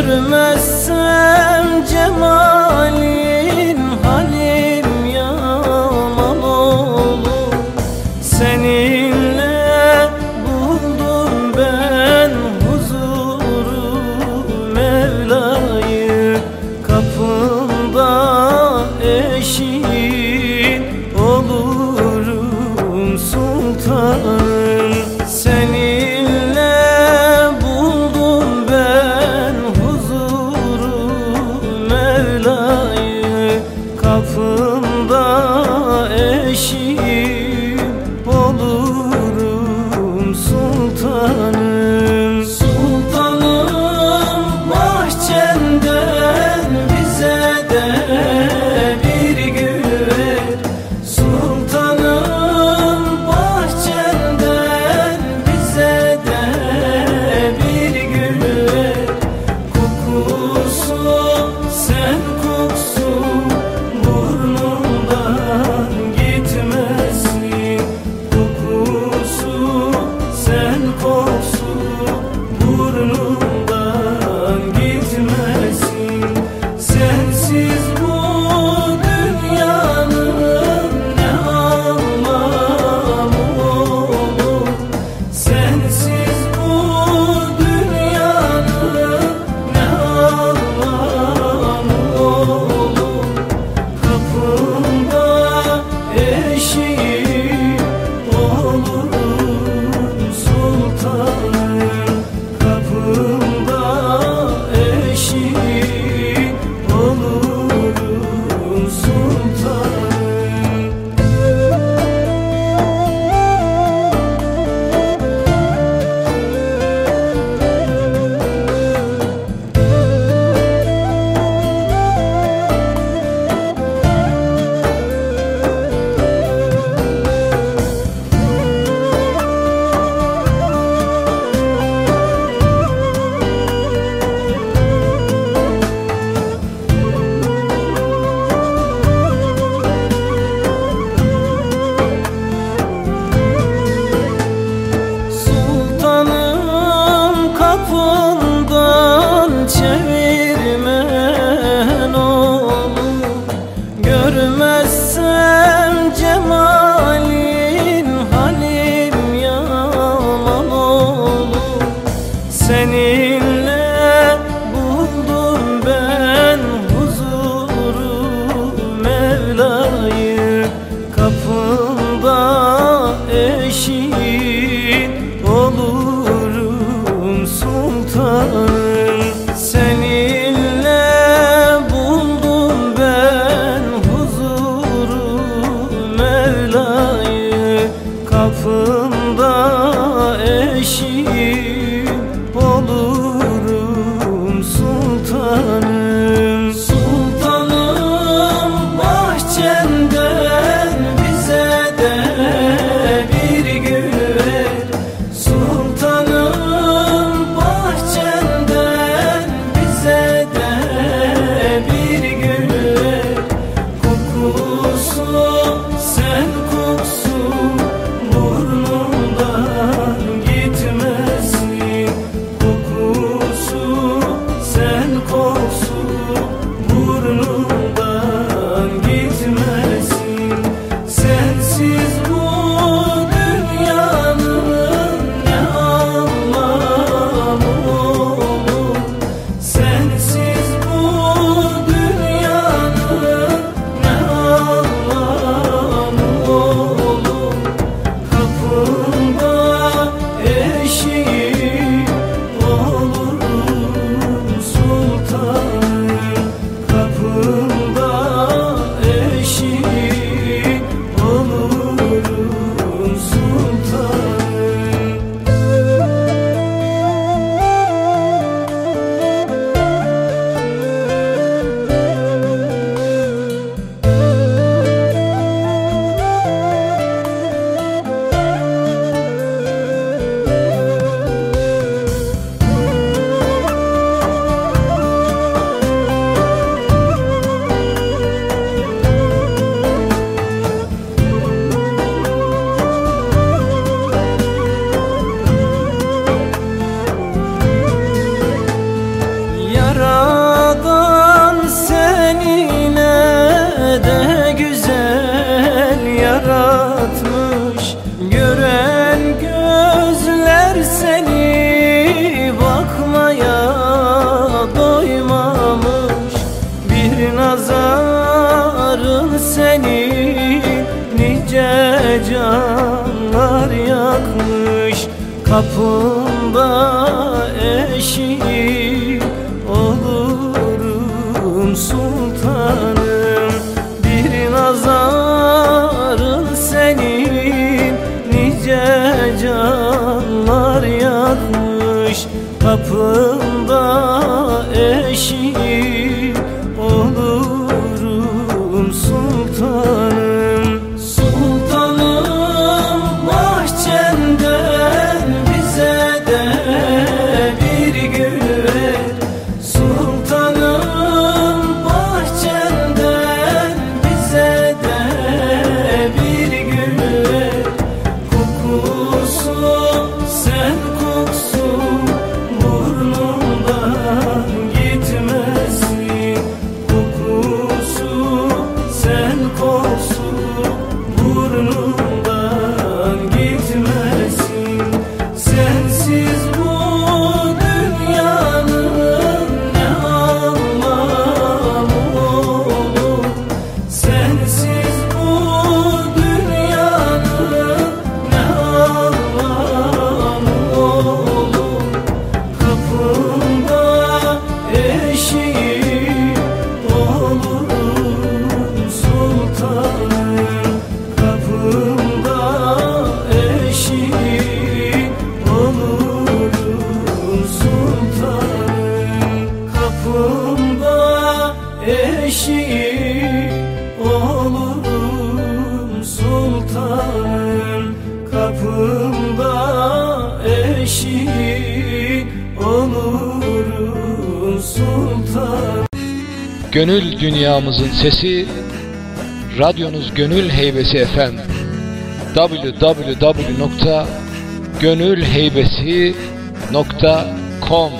görmezsen sen Kapında eşi olurum sultanım. Bir nazarın senin nice canlar yakmış. Kapında aklımda eşi olurum. Sultanım kapımda eşi olurum. Sultanım. Gönül dünyamızın sesi radyonuz Gönül Heybesi FM www.gönülheybesi.com